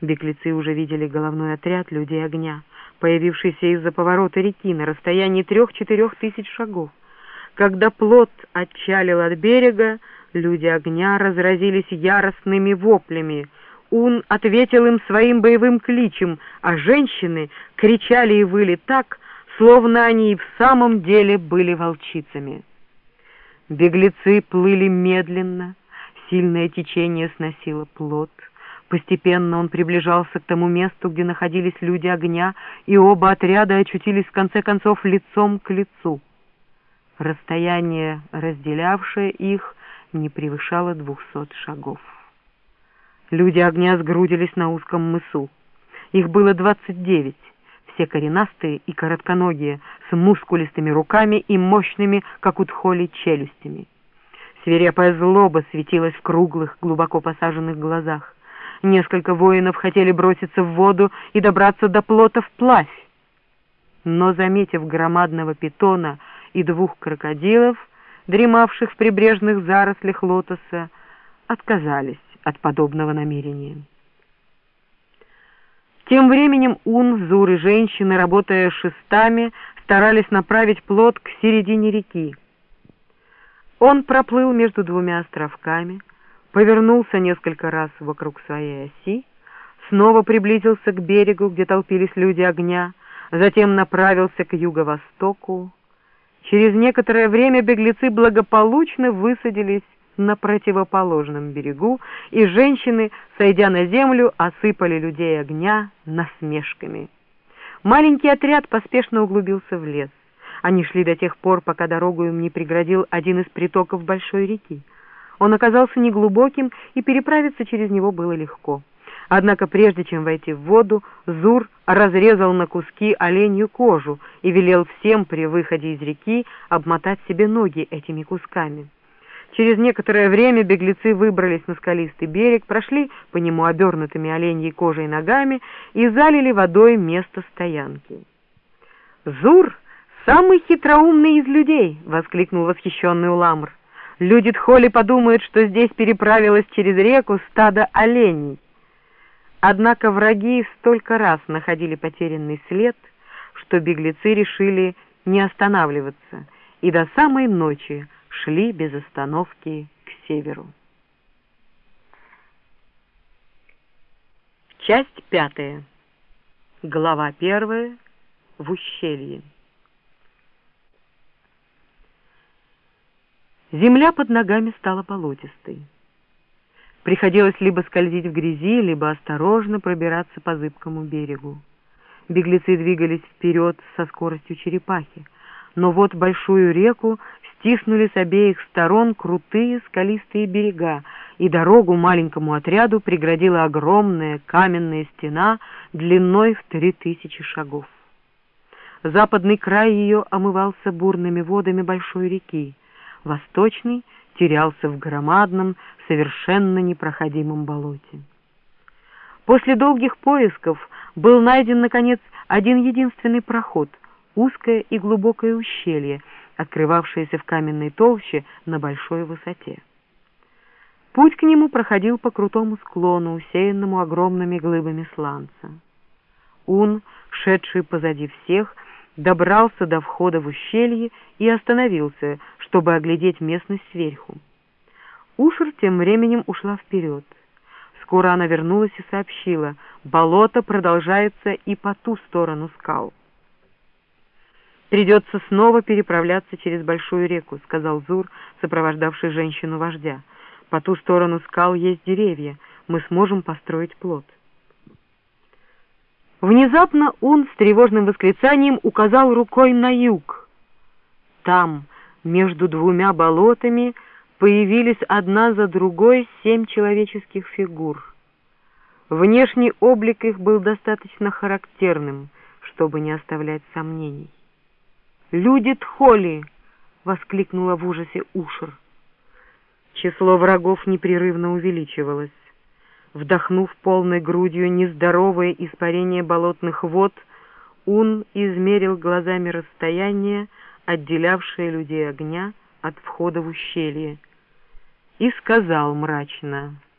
Беглецы уже видели головной отряд людей огня, появившийся из-за поворота реки на расстоянии трех-четырех тысяч шагов. Когда плот отчалил от берега, люди огня разразились яростными воплями. Ун ответил им своим боевым кличем, а женщины кричали и выли так, словно они и в самом деле были волчицами. Беглецы плыли медленно, сильное течение сносило плот. Постепенно он приближался к тому месту, где находились люди огня, и оба отряда очутились в конце концов лицом к лицу. Расстояние, разделявшее их, не превышало двухсот шагов. Люди огня сгрудились на узком мысу. Их было двадцать девять, все коренастые и коротконогие, с мускулистыми руками и мощными, как у тхоли, челюстями. Свирепая злоба светилась в круглых, глубоко посаженных глазах. Несколько воинов хотели броситься в воду и добраться до плота вплавь. Но, заметив громадного питона и двух крокодилов, дремавших в прибрежных зарослях лотоса, отказались от подобного намерения. Тем временем Ун, Зур и женщины, работая шестами, старались направить плот к середине реки. Он проплыл между двумя островками, повернулся несколько раз вокруг своей оси, снова приблизился к берегу, где толпились люди огня, затем направился к юго-востоку. Через некоторое время беглецы благополучно высадились на противоположном берегу, и женщины, сойдя на землю, осыпали людей огня насмешками. Маленький отряд поспешно углубился в лес. Они шли до тех пор, пока дорогу им не преградил один из притоков большой реки. Он оказался неглубоким, и переправиться через него было легко. Однако прежде чем войти в воду, Зур разрезал на куски оленью кожу и велел всем при выходе из реки обмотать себе ноги этими кусками. Через некоторое время беглецы выбрались на скалистый берег, прошли по нему обернутыми оленьей кожей ногами и залили водой место стоянки. «Зур — самый хитроумный из людей!» — воскликнул восхищенный Уламр. Люди Тхоли подумают, что здесь переправилось через реку стадо оленей. Однако враги столько раз находили потерянный след, что беглецы решили не останавливаться и до самой ночи шли без остановки к северу. Часть пятая. Глава первая. В ущелье. Земля под ногами стала болотистой. Приходилось либо скользить в грязи, либо осторожно пробираться по зыбкому берегу. Беглецы двигались вперед со скоростью черепахи, но вот большую реку стиснули с обеих сторон крутые скалистые берега, и дорогу маленькому отряду преградила огромная каменная стена длиной в три тысячи шагов. Западный край ее омывался бурными водами большой реки, Восточный терялся в громадном, совершенно непроходимом болоте. После долгих поисков был найден, наконец, один единственный проход — узкое и глубокое ущелье, открывавшееся в каменной толще на большой высоте. Путь к нему проходил по крутому склону, усеянному огромными глыбами сланца. Ун, шедший позади всех, добрался до входа в ущелье и остановился, чтобы оглядеть местность сверху. Ушер тем временем ушла вперед. Скоро она вернулась и сообщила, болото продолжается и по ту сторону скал. «Придется снова переправляться через большую реку», — сказал Зур, сопровождавший женщину-вождя. «По ту сторону скал есть деревья, мы сможем построить плод». Внезапно он с тревожным восклицанием указал рукой на юг. Там, между двумя болотами, появились одна за другой семь человеческих фигур. Внешний облик их был достаточно характерным, чтобы не оставлять сомнений. «Люди Тхоли!» — воскликнула в ужасе Ушер. Число врагов непрерывно увеличивалось. Вдохнув полной грудью нездоровое испарение болотных вод, Ун измерил глазами расстояние, отделявшее людей огня от входа в ущелье, и сказал мрачно —